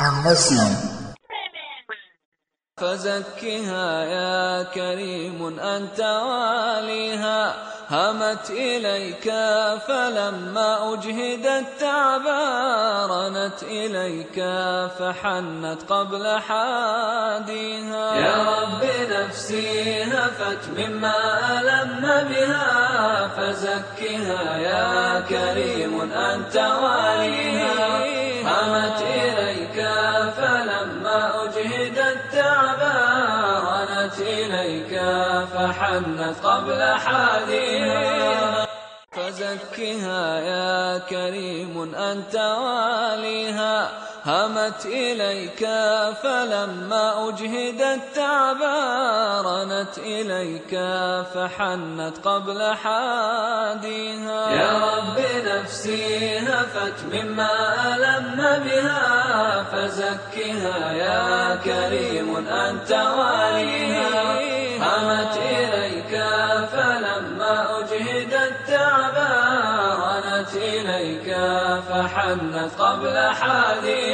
المسلم فزكها يا كريم أنت واليها همت إليك فلما أجهدت تعبارنت إليك فحنت قبل حاديها. يا رب نفسي هفت مما ألم بها فزكها يا كريم أنت واليها همت فلما أجهدت تعبارنت إليك فحنت قبل حاديها فزكها يا كريم أنت واليها همت إليك فلما أجهدت تعبارنت إليك فحنت قبل حاديها يا نفسي هفت مما ألم بها فزكها يا كريم أنت واليها. همت إليك فلما أجهدت تعبارنت إليك فحنت قبل حاديها.